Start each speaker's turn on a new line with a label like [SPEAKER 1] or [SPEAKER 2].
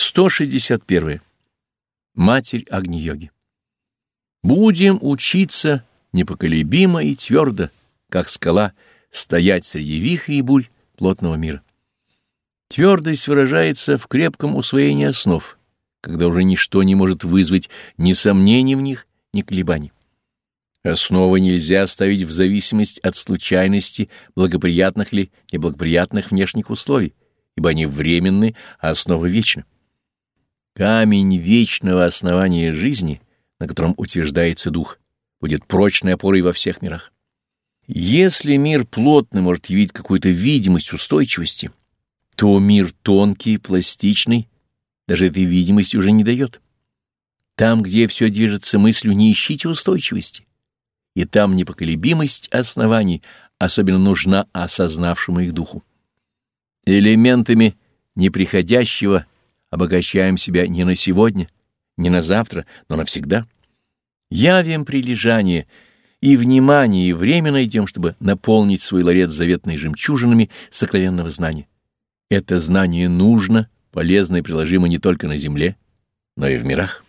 [SPEAKER 1] 161. Матерь Агни-йоги. Будем учиться непоколебимо и твердо, как скала, стоять среди вихрей и бурь плотного мира. Твердость выражается в крепком усвоении основ, когда уже ничто не может вызвать ни сомнений в них, ни колебаний. Основы нельзя ставить в зависимость от случайности благоприятных или неблагоприятных внешних условий, ибо они временны, а основы вечны. Камень вечного основания жизни, на котором утверждается дух, будет прочной опорой во всех мирах. Если мир плотный может явить какую-то видимость устойчивости, то мир тонкий, пластичный, даже этой видимости уже не дает. Там, где все движется мыслью, не ищите устойчивости. И там непоколебимость оснований особенно нужна осознавшему их духу. Элементами неприходящего обогащаем себя не на сегодня, не на завтра, но навсегда. Явим прилежание и внимание, и время найдем, чтобы наполнить свой ларец заветной жемчужинами сокровенного знания. Это знание нужно, полезно и приложимо не только на земле, но и в мирах.